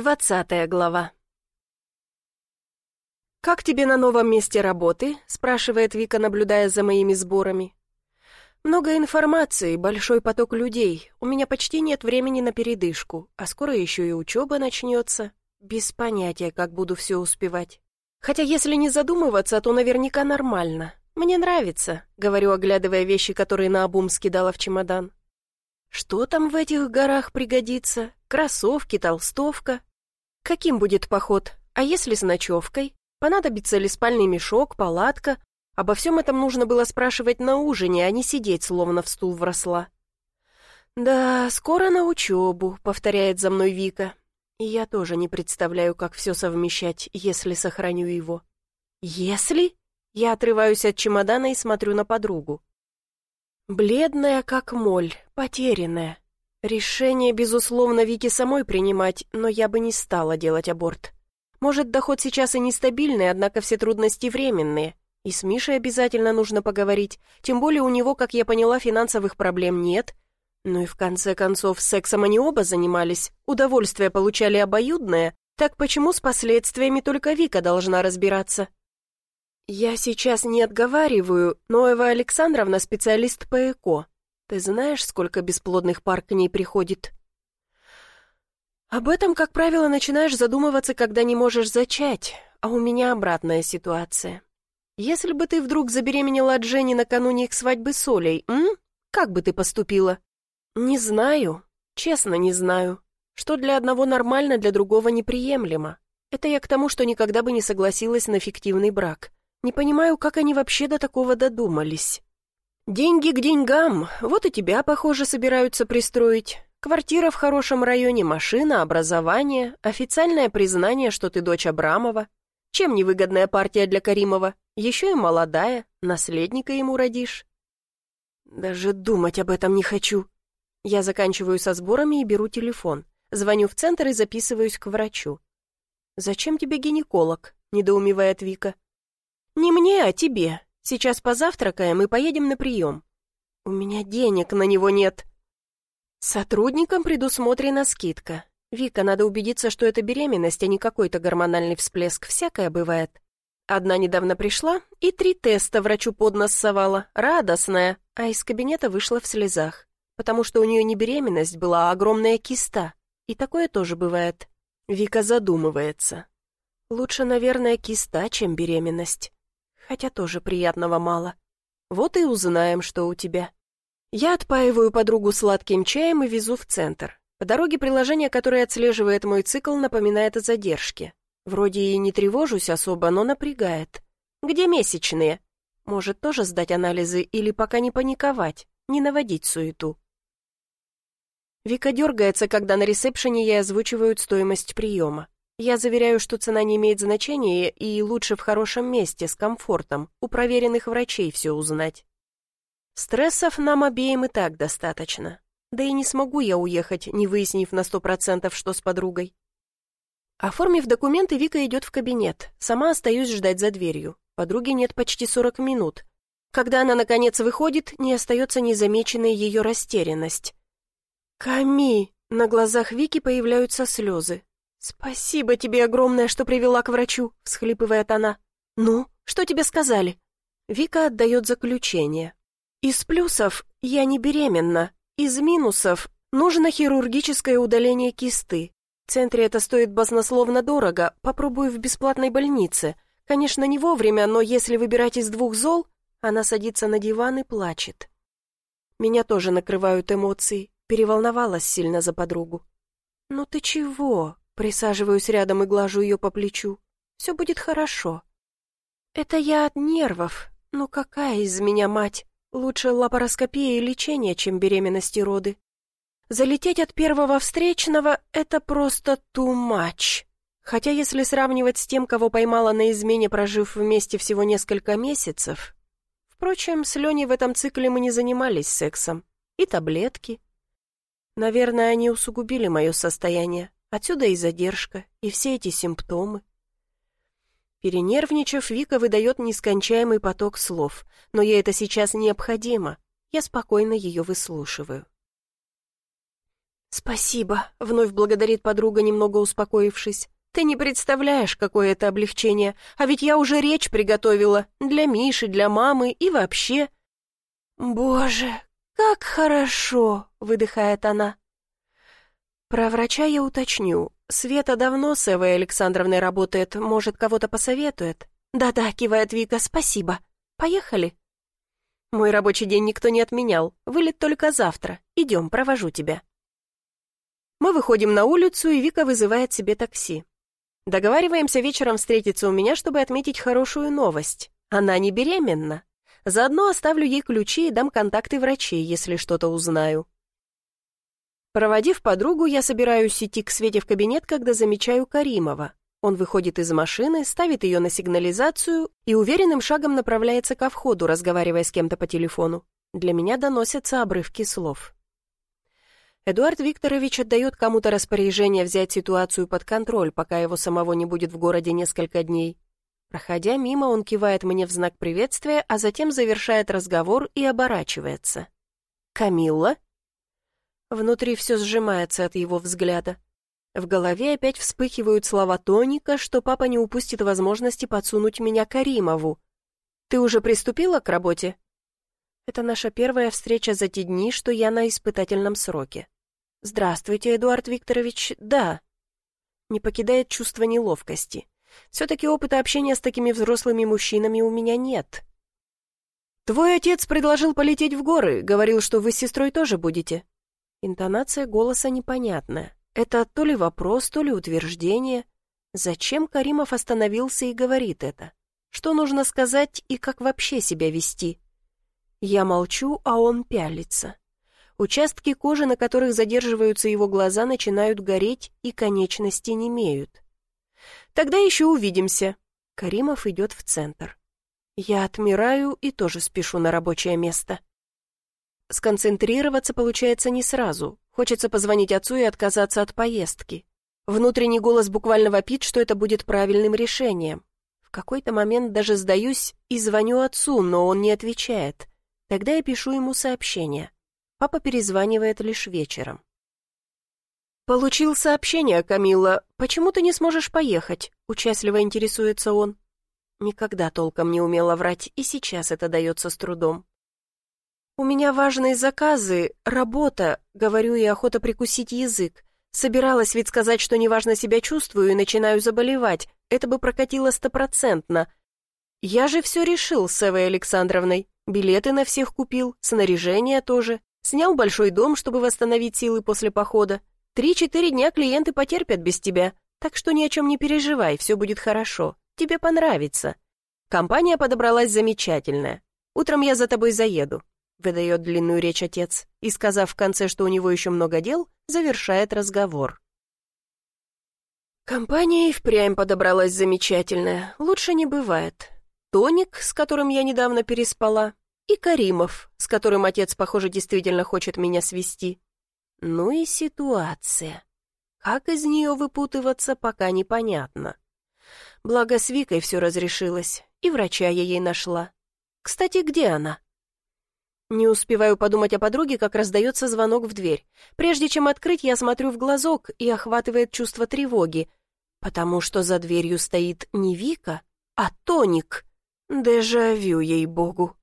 Двадцатая глава. «Как тебе на новом месте работы?» — спрашивает Вика, наблюдая за моими сборами. «Много информации, большой поток людей. У меня почти нет времени на передышку, а скоро еще и учеба начнется. Без понятия, как буду все успевать. Хотя если не задумываться, то наверняка нормально. Мне нравится», — говорю, оглядывая вещи, которые наобум скидала в чемодан. Что там в этих горах пригодится? Кроссовки, толстовка? Каким будет поход? А если с ночевкой? Понадобится ли спальный мешок, палатка? Обо всем этом нужно было спрашивать на ужине, а не сидеть, словно в стул вросла. «Да, скоро на учебу», — повторяет за мной Вика. И я тоже не представляю, как все совмещать, если сохраню его. «Если?» Я отрываюсь от чемодана и смотрю на подругу. Бледная, как моль, потерянная. Решение, безусловно, Вики самой принимать, но я бы не стала делать аборт. Может, доход сейчас и нестабильный, однако все трудности временные. И с Мишей обязательно нужно поговорить, тем более у него, как я поняла, финансовых проблем нет. Ну и в конце концов, сексом они оба занимались, удовольствие получали обоюдное, так почему с последствиями только Вика должна разбираться? «Я сейчас не отговариваю, но Эва Александровна специалист по ЭКО. Ты знаешь, сколько бесплодных пар к ней приходит?» «Об этом, как правило, начинаешь задумываться, когда не можешь зачать, а у меня обратная ситуация. Если бы ты вдруг забеременела от Жени накануне их свадьбы с Олей, м? Как бы ты поступила?» «Не знаю, честно не знаю. Что для одного нормально, для другого неприемлемо. Это я к тому, что никогда бы не согласилась на фиктивный брак». Не понимаю, как они вообще до такого додумались. Деньги к деньгам, вот и тебя, похоже, собираются пристроить. Квартира в хорошем районе, машина, образование, официальное признание, что ты дочь Абрамова. Чем невыгодная партия для Каримова? Еще и молодая, наследника ему родишь. Даже думать об этом не хочу. Я заканчиваю со сборами и беру телефон. Звоню в центр и записываюсь к врачу. «Зачем тебе гинеколог?» — недоумевает Вика. «Не мне, а тебе. Сейчас позавтракаем и поедем на прием». «У меня денег на него нет». Сотрудникам предусмотрена скидка. Вика, надо убедиться, что это беременность, а не какой-то гормональный всплеск. Всякое бывает. Одна недавно пришла и три теста врачу под нос совала, радостная, а из кабинета вышла в слезах, потому что у нее не беременность была, а огромная киста. И такое тоже бывает. Вика задумывается. Лучше, наверное, киста, чем беременность хотя тоже приятного мало. Вот и узнаем, что у тебя. Я отпаиваю подругу сладким чаем и везу в центр. По дороге приложение, которое отслеживает мой цикл, напоминает о задержке. Вроде и не тревожусь особо, но напрягает. Где месячные? Может, тоже сдать анализы или пока не паниковать, не наводить суету. Вика дергается, когда на ресепшене ей озвучивают стоимость приема. Я заверяю, что цена не имеет значения и лучше в хорошем месте, с комфортом, у проверенных врачей все узнать. Стрессов нам обеим и так достаточно. Да и не смогу я уехать, не выяснив на сто процентов, что с подругой. Оформив документы, Вика идет в кабинет. Сама остаюсь ждать за дверью. Подруги нет почти 40 минут. Когда она, наконец, выходит, не остается незамеченной ее растерянность. «Ками!» На глазах Вики появляются слезы. «Спасибо тебе огромное, что привела к врачу», — всхлипывает она. «Ну, что тебе сказали?» Вика отдает заключение. «Из плюсов я не беременна. Из минусов нужно хирургическое удаление кисты. В центре это стоит баснословно дорого, попробую в бесплатной больнице. Конечно, не вовремя, но если выбирать из двух зол...» Она садится на диван и плачет. Меня тоже накрывают эмоции. Переволновалась сильно за подругу. «Ну ты чего?» Присаживаюсь рядом и глажу ее по плечу. Все будет хорошо. Это я от нервов. Ну какая из меня мать? Лучше лапароскопия и лечение, чем беременность и роды. Залететь от первого встречного — это просто too much. Хотя если сравнивать с тем, кого поймала на измене, прожив вместе всего несколько месяцев... Впрочем, с Леней в этом цикле мы не занимались сексом. И таблетки. Наверное, они усугубили мое состояние. Отсюда и задержка, и все эти симптомы. Перенервничав, Вика выдает нескончаемый поток слов, но ей это сейчас необходимо. Я спокойно ее выслушиваю. «Спасибо», — вновь благодарит подруга, немного успокоившись. «Ты не представляешь, какое это облегчение, а ведь я уже речь приготовила для Миши, для мамы и вообще...» «Боже, как хорошо!» — выдыхает она. Про врача я уточню. Света давно с Эвой Александровной работает, может, кого-то посоветует. «Да-да», — кивает Вика, — «спасибо. Поехали». «Мой рабочий день никто не отменял. Вылет только завтра. Идем, провожу тебя». Мы выходим на улицу, и Вика вызывает себе такси. Договариваемся вечером встретиться у меня, чтобы отметить хорошую новость. Она не беременна. Заодно оставлю ей ключи и дам контакты врачей, если что-то узнаю. Проводив подругу, я собираюсь идти к Свете в кабинет, когда замечаю Каримова. Он выходит из машины, ставит ее на сигнализацию и уверенным шагом направляется ко входу, разговаривая с кем-то по телефону. Для меня доносятся обрывки слов. Эдуард Викторович отдает кому-то распоряжение взять ситуацию под контроль, пока его самого не будет в городе несколько дней. Проходя мимо, он кивает мне в знак приветствия, а затем завершает разговор и оборачивается. «Камилла?» Внутри все сжимается от его взгляда. В голове опять вспыхивают слова Тоника, что папа не упустит возможности подсунуть меня Каримову. «Ты уже приступила к работе?» Это наша первая встреча за те дни, что я на испытательном сроке. «Здравствуйте, Эдуард Викторович. Да». Не покидает чувство неловкости. Все-таки опыта общения с такими взрослыми мужчинами у меня нет. «Твой отец предложил полететь в горы, говорил, что вы с сестрой тоже будете». Интонация голоса непонятная. Это то ли вопрос, то ли утверждение. Зачем Каримов остановился и говорит это? Что нужно сказать и как вообще себя вести? Я молчу, а он пялится. Участки кожи, на которых задерживаются его глаза, начинают гореть и конечности немеют. «Тогда еще увидимся». Каримов идет в центр. Я отмираю и тоже спешу на рабочее место. Сконцентрироваться получается не сразу. Хочется позвонить отцу и отказаться от поездки. Внутренний голос буквально вопит, что это будет правильным решением. В какой-то момент даже сдаюсь и звоню отцу, но он не отвечает. Тогда я пишу ему сообщение. Папа перезванивает лишь вечером. «Получил сообщение, Камилла. Почему ты не сможешь поехать?» Участливо интересуется он. Никогда толком не умела врать, и сейчас это дается с трудом. «У меня важные заказы, работа», — говорю и охота прикусить язык. Собиралась ведь сказать, что неважно себя чувствую и начинаю заболевать. Это бы прокатило стопроцентно. Я же все решил с Эвой Александровной. Билеты на всех купил, снаряжение тоже. Снял большой дом, чтобы восстановить силы после похода. Три-четыре дня клиенты потерпят без тебя, так что ни о чем не переживай, все будет хорошо. Тебе понравится. Компания подобралась замечательная. Утром я за тобой заеду выдает длинную речь отец, и, сказав в конце, что у него еще много дел, завершает разговор. Компания и впрямь подобралась замечательная, лучше не бывает. Тоник, с которым я недавно переспала, и Каримов, с которым отец, похоже, действительно хочет меня свести. Ну и ситуация. Как из нее выпутываться, пока непонятно. Благо с Викой все разрешилось, и врача я ей нашла. Кстати, где она? Не успеваю подумать о подруге, как раздается звонок в дверь. Прежде чем открыть, я смотрю в глазок и охватывает чувство тревоги, потому что за дверью стоит не Вика, а Тоник. Дежавю, ей-богу.